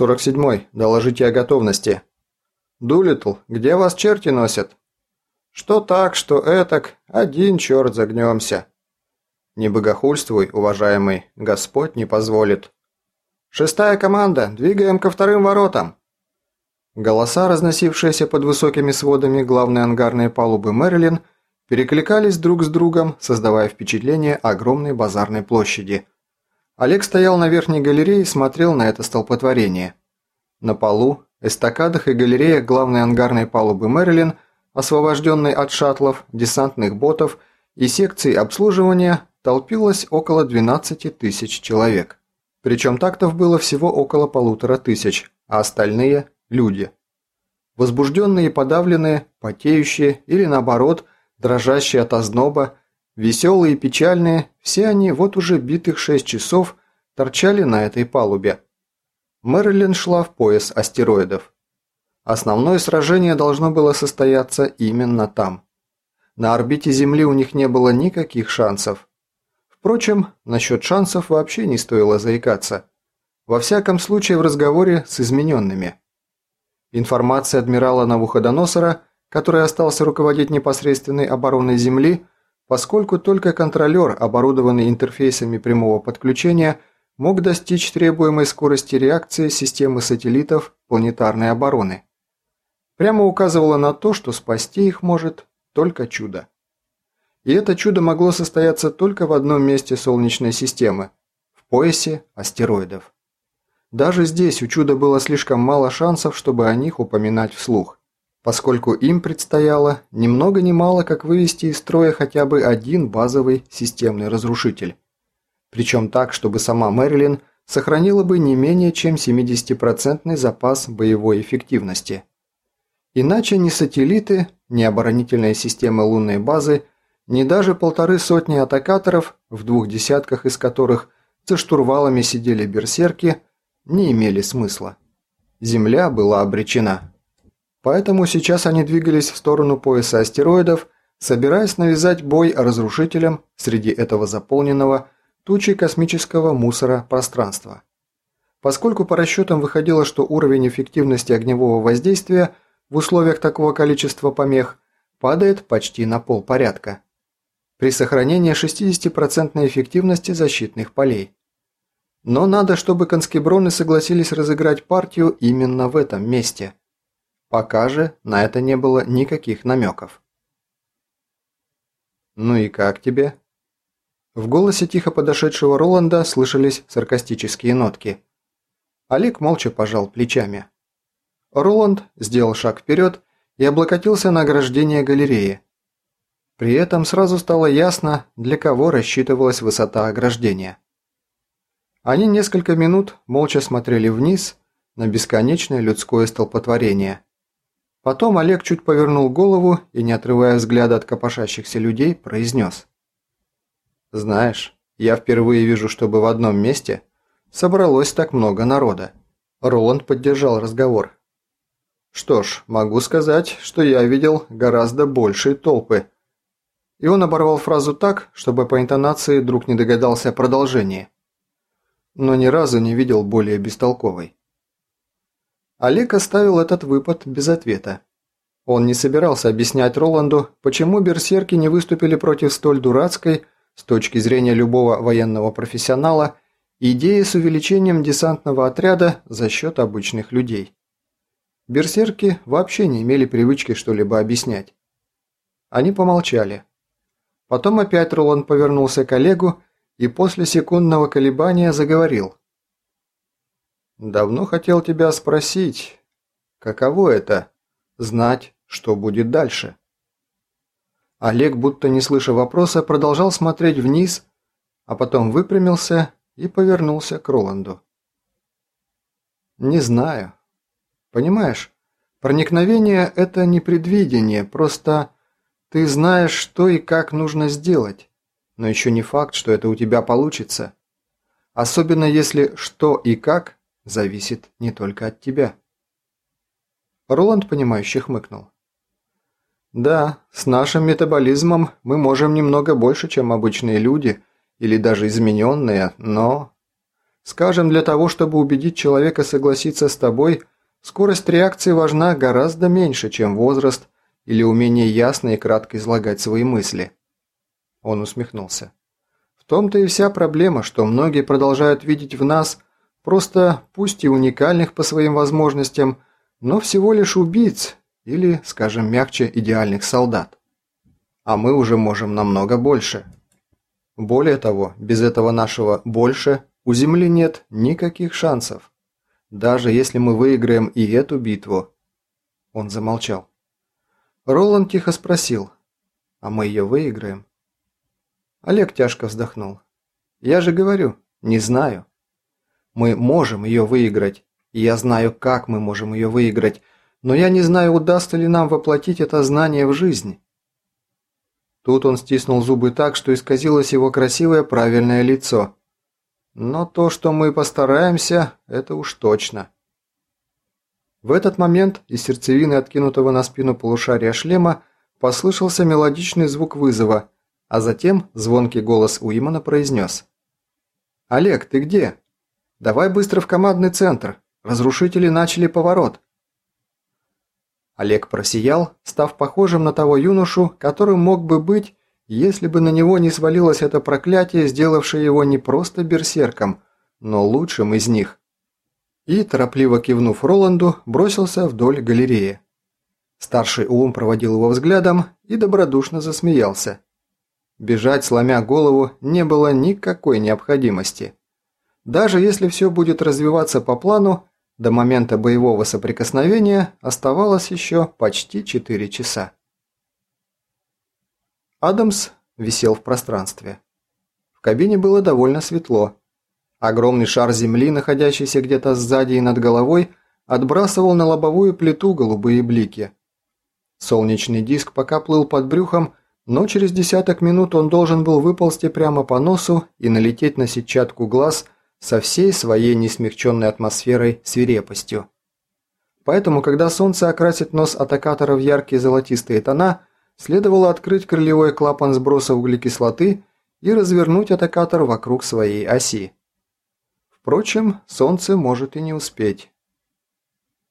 «47-й, доложите о готовности». «Дулитл, где вас черти носят?» «Что так, что этак, один черт загнемся». «Не богохульствуй, уважаемый, Господь не позволит». «Шестая команда, двигаем ко вторым воротам». Голоса, разносившиеся под высокими сводами главной ангарной палубы Мэрилин, перекликались друг с другом, создавая впечатление огромной базарной площади. Олег стоял на верхней галерее и смотрел на это столпотворение. На полу, эстакадах и галереях главной ангарной палубы Мэрилин, освобожденной от шаттлов, десантных ботов и секций обслуживания, толпилось около 12 тысяч человек. Причем тактов было всего около полутора тысяч, а остальные – люди. Возбужденные и подавленные, потеющие или наоборот, дрожащие от озноба, веселые и печальные, все они вот уже битых шесть часов торчали на этой палубе. Мэрилин шла в пояс астероидов. Основное сражение должно было состояться именно там. На орбите Земли у них не было никаких шансов. Впрочем, насчет шансов вообще не стоило заикаться. Во всяком случае в разговоре с измененными. Информация адмирала Навуходоносора, который остался руководить непосредственной обороной Земли, поскольку только контролер, оборудованный интерфейсами прямого подключения, мог достичь требуемой скорости реакции системы сателлитов планетарной обороны. Прямо указывала на то, что спасти их может только чудо. И это чудо могло состояться только в одном месте Солнечной системы – в поясе астероидов. Даже здесь у чуда было слишком мало шансов, чтобы о них упоминать вслух, поскольку им предстояло ни много ни мало как вывести из строя хотя бы один базовый системный разрушитель. Причем так, чтобы сама Мэрилин сохранила бы не менее чем 70% запас боевой эффективности. Иначе ни сателлиты, ни оборонительные системы лунной базы – ни даже полторы сотни атакаторов, в двух десятках из которых за штурвалами сидели берсерки, не имели смысла. Земля была обречена. Поэтому сейчас они двигались в сторону пояса астероидов, собираясь навязать бой разрушителям среди этого заполненного тучей космического мусора пространства. Поскольку по расчетам выходило, что уровень эффективности огневого воздействия в условиях такого количества помех падает почти на полпорядка при сохранении 60% эффективности защитных полей. Но надо, чтобы конскеброны согласились разыграть партию именно в этом месте. Пока же на это не было никаких намеков. «Ну и как тебе?» В голосе тихо подошедшего Роланда слышались саркастические нотки. Олег молча пожал плечами. Роланд сделал шаг вперед и облокотился на ограждение галереи, при этом сразу стало ясно, для кого рассчитывалась высота ограждения. Они несколько минут молча смотрели вниз на бесконечное людское столпотворение. Потом Олег чуть повернул голову и, не отрывая взгляда от копошащихся людей, произнес. «Знаешь, я впервые вижу, чтобы в одном месте собралось так много народа». Роланд поддержал разговор. «Что ж, могу сказать, что я видел гораздо большие толпы, и он оборвал фразу так, чтобы по интонации друг не догадался о продолжении. Но ни разу не видел более бестолковой. Олег оставил этот выпад без ответа. Он не собирался объяснять Роланду, почему берсерки не выступили против столь дурацкой, с точки зрения любого военного профессионала, идеи с увеличением десантного отряда за счет обычных людей. Берсерки вообще не имели привычки что-либо объяснять. Они помолчали. Потом опять Роланд повернулся к Олегу и после секундного колебания заговорил. «Давно хотел тебя спросить, каково это – знать, что будет дальше?» Олег, будто не слыша вопроса, продолжал смотреть вниз, а потом выпрямился и повернулся к Роланду. «Не знаю. Понимаешь, проникновение – это не предвидение, просто ты знаешь, что и как нужно сделать, но еще не факт, что это у тебя получится. Особенно если что и как зависит не только от тебя. Роланд, понимающе хмыкнул. Да, с нашим метаболизмом мы можем немного больше, чем обычные люди, или даже измененные, но... Скажем, для того, чтобы убедить человека согласиться с тобой, скорость реакции важна гораздо меньше, чем возраст или умение ясно и кратко излагать свои мысли. Он усмехнулся. В том-то и вся проблема, что многие продолжают видеть в нас просто, пусть и уникальных по своим возможностям, но всего лишь убийц или, скажем мягче, идеальных солдат. А мы уже можем намного больше. Более того, без этого нашего «больше» у Земли нет никаких шансов. Даже если мы выиграем и эту битву. Он замолчал. Роланд тихо спросил, а мы ее выиграем? Олег тяжко вздохнул. Я же говорю, не знаю. Мы можем ее выиграть, и я знаю, как мы можем ее выиграть, но я не знаю, удастся ли нам воплотить это знание в жизнь. Тут он стиснул зубы так, что исказилось его красивое правильное лицо. Но то, что мы постараемся, это уж точно. В этот момент из сердцевины откинутого на спину полушария шлема послышался мелодичный звук вызова, а затем звонкий голос Уимана произнес. «Олег, ты где? Давай быстро в командный центр. Разрушители начали поворот». Олег просиял, став похожим на того юношу, которым мог бы быть, если бы на него не свалилось это проклятие, сделавшее его не просто берсерком, но лучшим из них. И, торопливо кивнув Роланду, бросился вдоль галереи. Старший Ум проводил его взглядом и добродушно засмеялся. Бежать, сломя голову, не было никакой необходимости. Даже если все будет развиваться по плану, до момента боевого соприкосновения оставалось еще почти 4 часа. Адамс висел в пространстве. В кабине было довольно светло. Огромный шар земли, находящийся где-то сзади и над головой, отбрасывал на лобовую плиту голубые блики. Солнечный диск пока плыл под брюхом, но через десяток минут он должен был выползти прямо по носу и налететь на сетчатку глаз – со всей своей несмягченной атмосферой свирепостью. Поэтому, когда солнце окрасит нос атакатора в яркие золотистые тона, следовало открыть крылевой клапан сброса углекислоты и развернуть атакатор вокруг своей оси. Впрочем, солнце может и не успеть.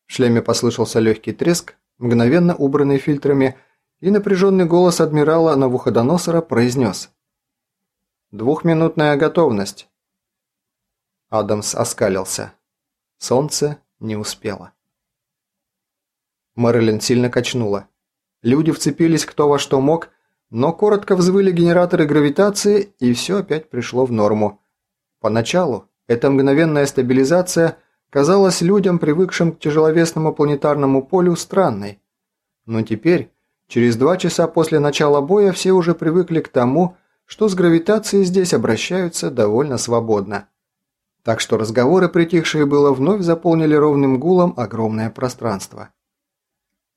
В шлеме послышался легкий треск, мгновенно убранный фильтрами, и напряженный голос адмирала Навуходоносора произнес. «Двухминутная готовность. Адамс оскалился. Солнце не успело. Мэрилин сильно качнула. Люди вцепились кто во что мог, но коротко взвыли генераторы гравитации, и все опять пришло в норму. Поначалу эта мгновенная стабилизация казалась людям, привыкшим к тяжеловесному планетарному полю, странной. Но теперь, через два часа после начала боя, все уже привыкли к тому, что с гравитацией здесь обращаются довольно свободно так что разговоры, притихшие было, вновь заполнили ровным гулом огромное пространство.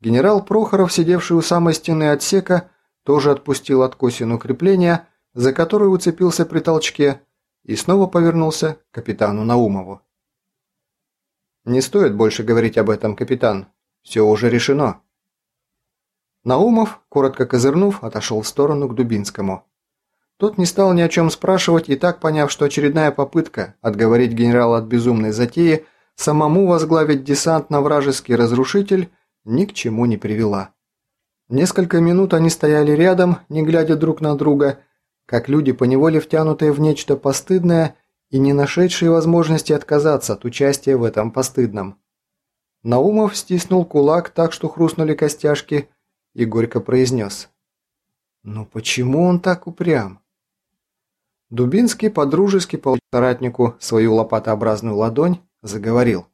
Генерал Прохоров, сидевший у самой стены отсека, тоже отпустил откосину крепления, за которую уцепился при толчке, и снова повернулся к капитану Наумову. «Не стоит больше говорить об этом, капитан. Все уже решено». Наумов, коротко козырнув, отошел в сторону к Дубинскому. Тот не стал ни о чем спрашивать и так поняв, что очередная попытка отговорить генерала от безумной затеи самому возглавить десант на вражеский разрушитель ни к чему не привела. Несколько минут они стояли рядом, не глядя друг на друга, как люди, поневоле втянутые в нечто постыдное и не нашедшие возможности отказаться от участия в этом постыдном. Наумов стиснул кулак так, что хрустнули костяшки, и горько произнес. «Ну почему он так упрям?» Дубинский подружески по соратнику свою лопатообразную ладонь заговорил.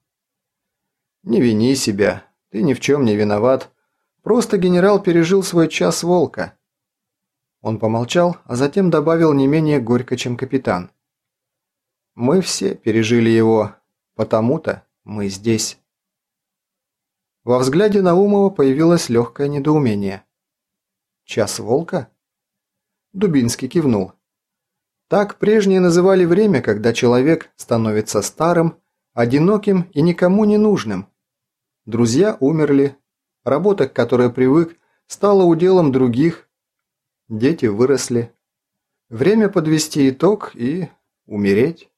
«Не вини себя, ты ни в чем не виноват. Просто генерал пережил свой час волка». Он помолчал, а затем добавил не менее горько, чем капитан. «Мы все пережили его, потому-то мы здесь». Во взгляде Наумова появилось легкое недоумение. «Час волка?» Дубинский кивнул. Так прежние называли время, когда человек становится старым, одиноким и никому не нужным. Друзья умерли, работа, к которой привык, стала уделом других, дети выросли. Время подвести итог и умереть.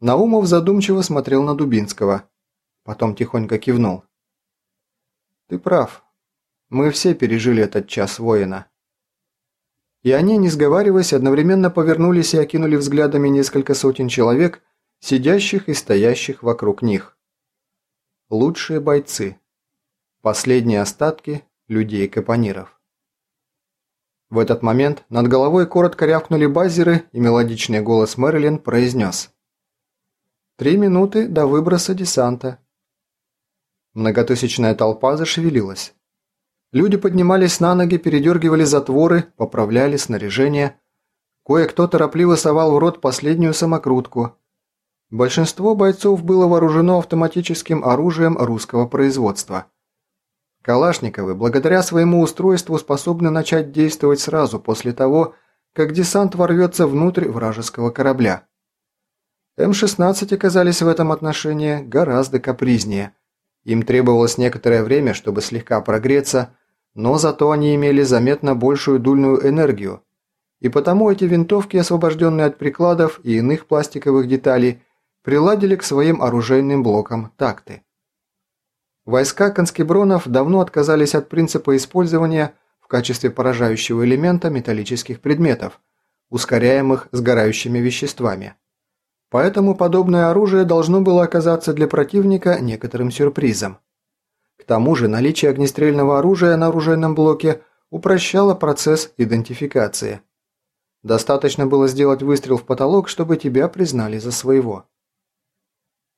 Наумов задумчиво смотрел на Дубинского. Потом тихонько кивнул. «Ты прав. Мы все пережили этот час воина». И они, не сговариваясь, одновременно повернулись и окинули взглядами несколько сотен человек, сидящих и стоящих вокруг них. Лучшие бойцы. Последние остатки людей-капониров. В этот момент над головой коротко рявкнули базеры, и мелодичный голос Мэрилин произнес. «Три минуты до выброса десанта». Многотысячная толпа зашевелилась. Люди поднимались на ноги, передергивали затворы, поправляли снаряжение. Кое-кто торопливо совал в рот последнюю самокрутку. Большинство бойцов было вооружено автоматическим оружием русского производства. Калашниковы, благодаря своему устройству, способны начать действовать сразу после того, как десант ворвется внутрь вражеского корабля. М-16 оказались в этом отношении гораздо капризнее. Им требовалось некоторое время, чтобы слегка прогреться, но зато они имели заметно большую дульную энергию, и потому эти винтовки, освобожденные от прикладов и иных пластиковых деталей, приладили к своим оружейным блокам такты. Войска конскебронов давно отказались от принципа использования в качестве поражающего элемента металлических предметов, ускоряемых сгорающими веществами. Поэтому подобное оружие должно было оказаться для противника некоторым сюрпризом. К тому же наличие огнестрельного оружия на оружейном блоке упрощало процесс идентификации. Достаточно было сделать выстрел в потолок, чтобы тебя признали за своего.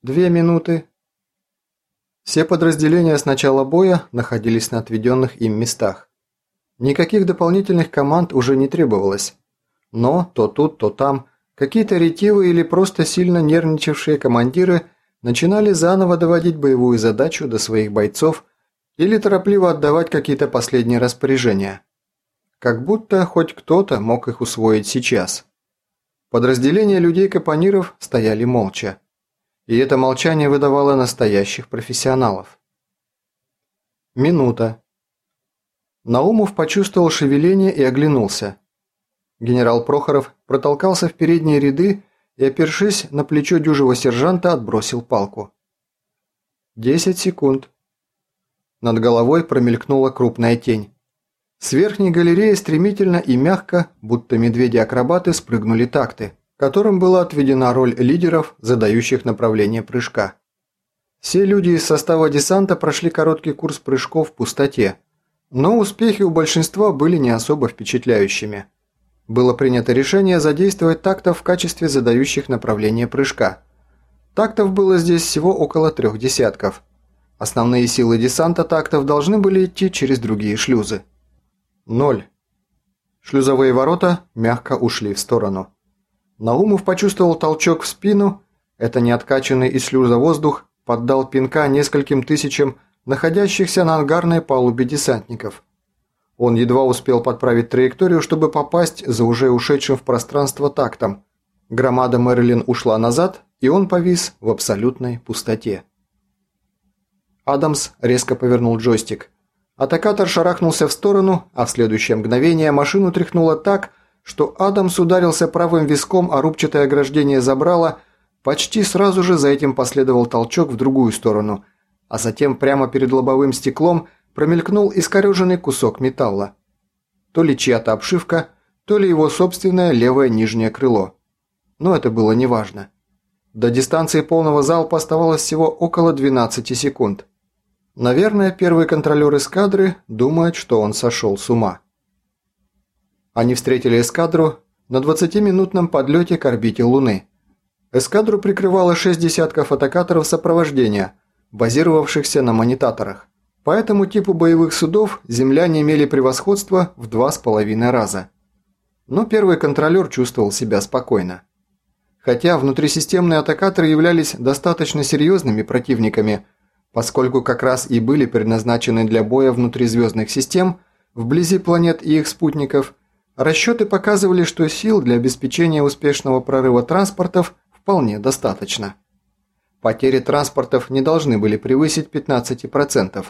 Две минуты. Все подразделения с начала боя находились на отведенных им местах. Никаких дополнительных команд уже не требовалось. Но то тут, то там какие-то ретивые или просто сильно нервничавшие командиры – начинали заново доводить боевую задачу до своих бойцов или торопливо отдавать какие-то последние распоряжения. Как будто хоть кто-то мог их усвоить сейчас. Подразделения людей-капониров стояли молча. И это молчание выдавало настоящих профессионалов. Минута. Наумов почувствовал шевеление и оглянулся. Генерал Прохоров протолкался в передние ряды и, опершись на плечо дюжего сержанта, отбросил палку. Десять секунд. Над головой промелькнула крупная тень. С верхней галереи стремительно и мягко, будто медведи-акробаты, спрыгнули такты, которым была отведена роль лидеров, задающих направление прыжка. Все люди из состава десанта прошли короткий курс прыжков в пустоте, но успехи у большинства были не особо впечатляющими было принято решение задействовать тактов в качестве задающих направление прыжка. Тактов было здесь всего около трех десятков. Основные силы десанта тактов должны были идти через другие шлюзы. Ноль. Шлюзовые ворота мягко ушли в сторону. Наумов почувствовал толчок в спину. Это неоткачанный из шлюза воздух поддал пинка нескольким тысячам находящихся на ангарной палубе десантников – он едва успел подправить траекторию, чтобы попасть за уже ушедшим в пространство тактом. Громада Мэрилин ушла назад, и он повис в абсолютной пустоте. Адамс резко повернул джойстик. Атакатор шарахнулся в сторону, а в следующее мгновение машину тряхнуло так, что Адамс ударился правым виском о рубчатое ограждение забрала, почти сразу же за этим последовал толчок в другую сторону, а затем прямо перед лобовым стеклом – промелькнул искореженный кусок металла. То ли чья-то обшивка, то ли его собственное левое нижнее крыло. Но это было неважно. До дистанции полного залпа оставалось всего около 12 секунд. Наверное, первый контролер эскадры думает, что он сошел с ума. Они встретили эскадру на 20-минутном подлете к орбите Луны. Эскадру прикрывало 6 десятков атакаторов сопровождения, базировавшихся на монитаторах. По этому типу боевых судов земляне имели превосходство в два с половиной раза. Но первый контролер чувствовал себя спокойно. Хотя внутрисистемные атакаторы являлись достаточно серьезными противниками, поскольку как раз и были предназначены для боя внутризвездных систем, вблизи планет и их спутников, расчеты показывали, что сил для обеспечения успешного прорыва транспортов вполне достаточно. Потери транспортов не должны были превысить 15%,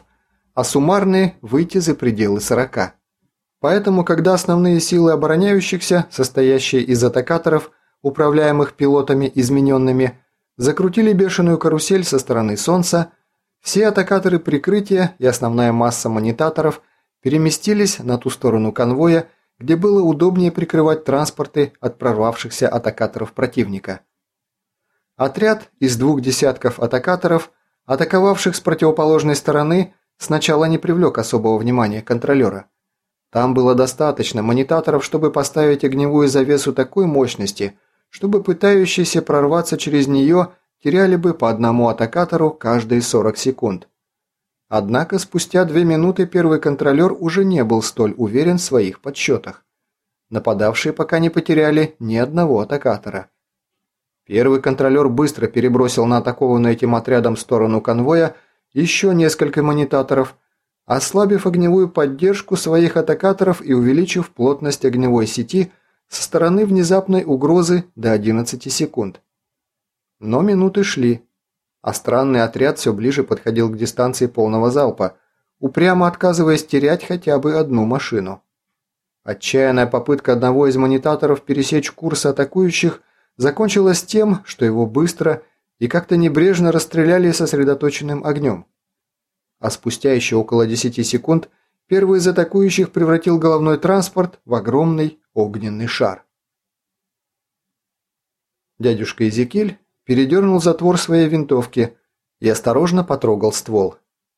а суммарные выйти за пределы 40. Поэтому, когда основные силы обороняющихся, состоящие из атакаторов, управляемых пилотами измененными, закрутили бешеную карусель со стороны Солнца, все атакаторы прикрытия и основная масса монитаторов переместились на ту сторону конвоя, где было удобнее прикрывать транспорты от прорвавшихся атакаторов противника. Отряд из двух десятков атакаторов, атаковавших с противоположной стороны, сначала не привлек особого внимания контролера. Там было достаточно монитаторов, чтобы поставить огневую завесу такой мощности, чтобы пытающиеся прорваться через нее теряли бы по одному атакатору каждые 40 секунд. Однако спустя две минуты первый контролер уже не был столь уверен в своих подсчетах. Нападавшие пока не потеряли ни одного атакатора. Первый контролер быстро перебросил на атакованную этим отрядом сторону конвоя еще несколько монитаторов, ослабив огневую поддержку своих атакаторов и увеличив плотность огневой сети со стороны внезапной угрозы до 11 секунд. Но минуты шли, а странный отряд все ближе подходил к дистанции полного залпа, упрямо отказываясь терять хотя бы одну машину. Отчаянная попытка одного из монитаторов пересечь курс атакующих закончилась тем, что его быстро и как-то небрежно расстреляли сосредоточенным огнем. А спустя еще около 10 секунд первый из атакующих превратил головной транспорт в огромный огненный шар. Дядюшка Изекиль передернул затвор своей винтовки и осторожно потрогал ствол.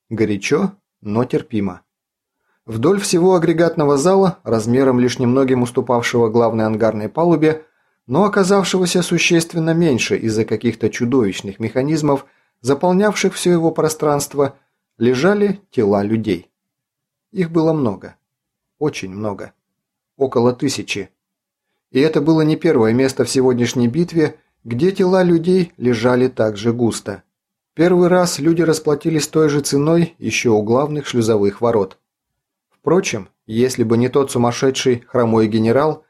Горячо, но терпимо. Вдоль всего агрегатного зала, размером лишь немногим уступавшего главной ангарной палубе, но оказавшегося существенно меньше из-за каких-то чудовищных механизмов, заполнявших все его пространство, лежали тела людей. Их было много. Очень много. Около тысячи. И это было не первое место в сегодняшней битве, где тела людей лежали так же густо. Первый раз люди расплатились той же ценой еще у главных шлюзовых ворот. Впрочем, если бы не тот сумасшедший хромой генерал,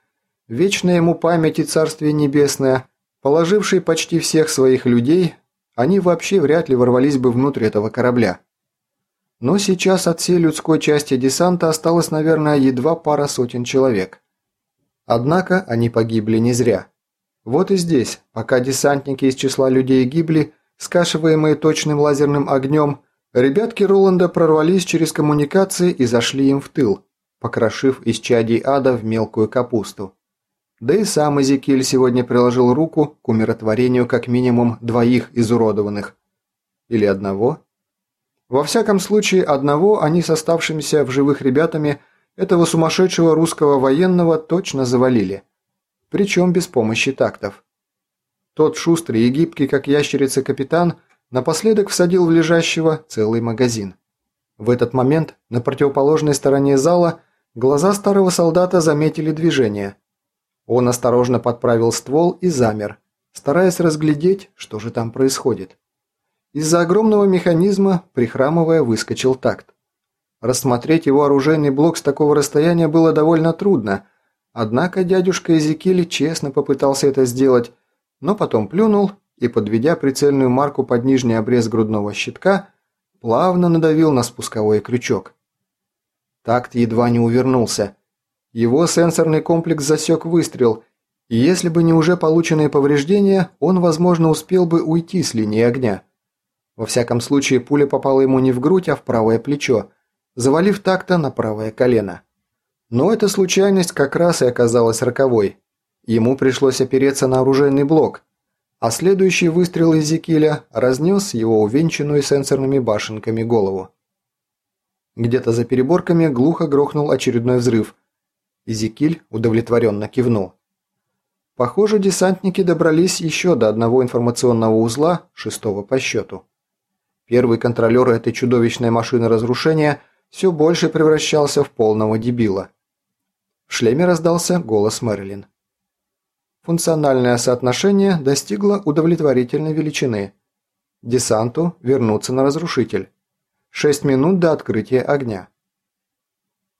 вечная ему память и царствие небесное, положивший почти всех своих людей, они вообще вряд ли ворвались бы внутрь этого корабля. Но сейчас от всей людской части десанта осталось, наверное, едва пара сотен человек. Однако они погибли не зря. Вот и здесь, пока десантники из числа людей гибли, скашиваемые точным лазерным огнем, ребятки Роланда прорвались через коммуникации и зашли им в тыл, покрошив из чадей ада в мелкую капусту. Да и сам Эзекиль сегодня приложил руку к умиротворению как минимум двоих изуродованных. Или одного? Во всяком случае, одного они с оставшимися в живых ребятами этого сумасшедшего русского военного точно завалили – причем без помощи тактов. Тот шустрый и гибкий, как ящерица капитан, напоследок всадил в лежащего целый магазин. В этот момент на противоположной стороне зала глаза старого солдата заметили движение. Он осторожно подправил ствол и замер, стараясь разглядеть, что же там происходит. Из-за огромного механизма, прихрамывая, выскочил такт. Рассмотреть его оружейный блок с такого расстояния было довольно трудно – Однако дядюшка Эзекиль честно попытался это сделать, но потом плюнул и, подведя прицельную марку под нижний обрез грудного щитка, плавно надавил на спусковой крючок. Такт едва не увернулся. Его сенсорный комплекс засек выстрел, и если бы не уже полученные повреждения, он, возможно, успел бы уйти с линии огня. Во всяком случае, пуля попала ему не в грудь, а в правое плечо, завалив такта на правое колено. Но эта случайность как раз и оказалась роковой. Ему пришлось опереться на оружейный блок, а следующий выстрел Эзекииля разнес его увенчанную сенсорными башенками голову. Где-то за переборками глухо грохнул очередной взрыв. Эзекиль удовлетворенно кивнул. Похоже, десантники добрались еще до одного информационного узла, шестого по счету. Первый контролер этой чудовищной машины разрушения все больше превращался в полного дебила. В шлеме раздался голос Мэрилин. Функциональное соотношение достигло удовлетворительной величины. Десанту вернуться на разрушитель. Шесть минут до открытия огня.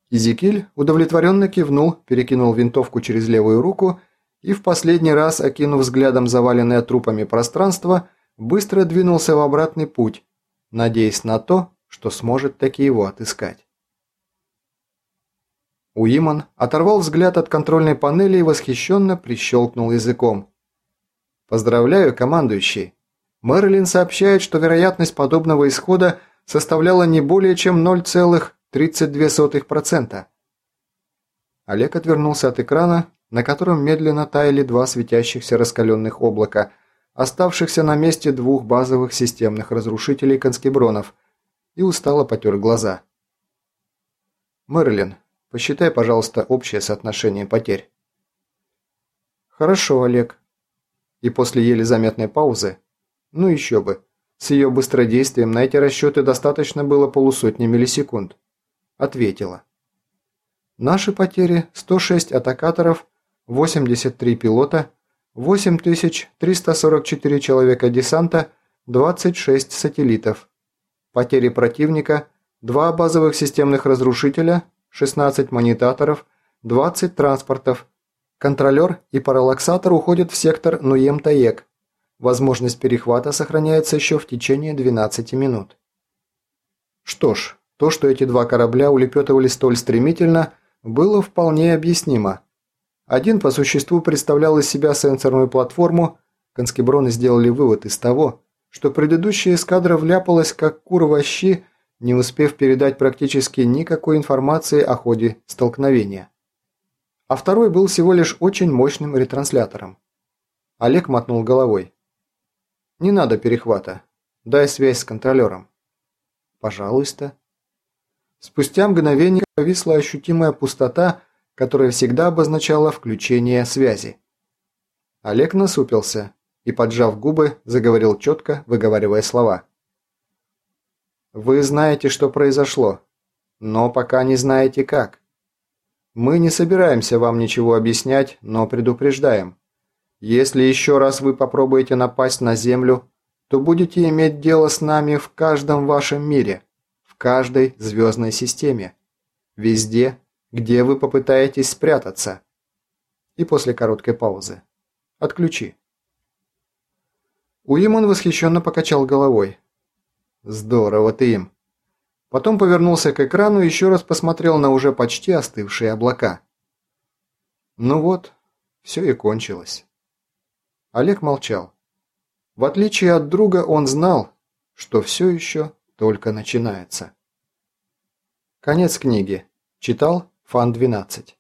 Изикиль удовлетворенно кивнул, перекинул винтовку через левую руку и в последний раз, окинув взглядом заваленное трупами пространство, быстро двинулся в обратный путь, надеясь на то, что сможет таки его отыскать. Уиман оторвал взгляд от контрольной панели и восхищенно прищелкнул языком. «Поздравляю, командующий. Мэрилин сообщает, что вероятность подобного исхода составляла не более чем 0,32%. Олег отвернулся от экрана, на котором медленно таяли два светящихся раскаленных облака, оставшихся на месте двух базовых системных разрушителей конскебронов, и устало потер глаза. «Мэрилин, посчитай, пожалуйста, общее соотношение потерь». «Хорошо, Олег». И после еле заметной паузы ну еще бы. С ее быстродействием на эти расчеты достаточно было полусотни миллисекунд. Ответила. Наши потери 106 атакаторов, 83 пилота, 8344 человека десанта, 26 сателлитов. Потери противника 2 базовых системных разрушителя, 16 монитаторов, 20 транспортов. Контролер и параллаксатор уходят в сектор Нуем-Таек. Возможность перехвата сохраняется еще в течение 12 минут. Что ж, то, что эти два корабля улепетывали столь стремительно, было вполне объяснимо. Один по существу представлял из себя сенсорную платформу, конскеброны сделали вывод из того, что предыдущая эскадра вляпалась как кур щи, не успев передать практически никакой информации о ходе столкновения. А второй был всего лишь очень мощным ретранслятором. Олег мотнул головой. Не надо перехвата. Дай связь с контролером. Пожалуйста. Спустя мгновение повисла ощутимая пустота, которая всегда обозначала включение связи. Олег насупился и, поджав губы, заговорил четко, выговаривая слова. «Вы знаете, что произошло, но пока не знаете как. Мы не собираемся вам ничего объяснять, но предупреждаем. Если еще раз вы попробуете напасть на Землю, то будете иметь дело с нами в каждом вашем мире, в каждой звездной системе, везде, где вы попытаетесь спрятаться. И после короткой паузы. Отключи. Уимон восхищенно покачал головой. Здорово ты им. Потом повернулся к экрану и еще раз посмотрел на уже почти остывшие облака. Ну вот, все и кончилось. Олег молчал. В отличие от друга, он знал, что все еще только начинается. Конец книги. Читал Фан 12.